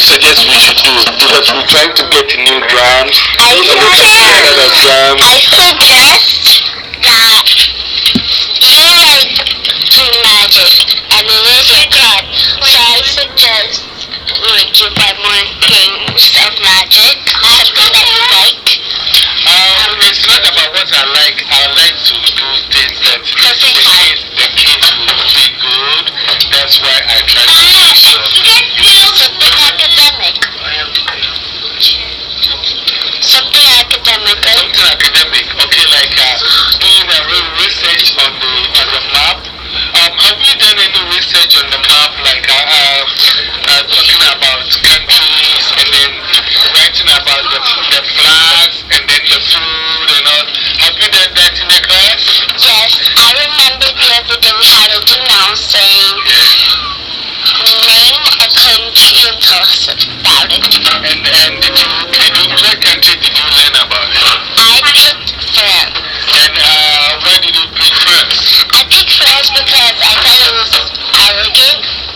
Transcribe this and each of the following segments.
you suggest we should do? Because we're trying to get new drums. I We're looking for suggest, another drums. I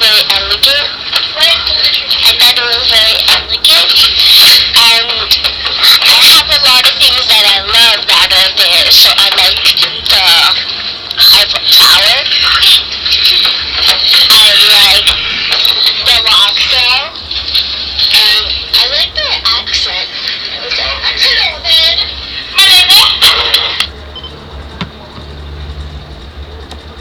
very elegant. I thought it was very elegant. And I have a lot of things that I love that are there. So I like the Eiffel Tower.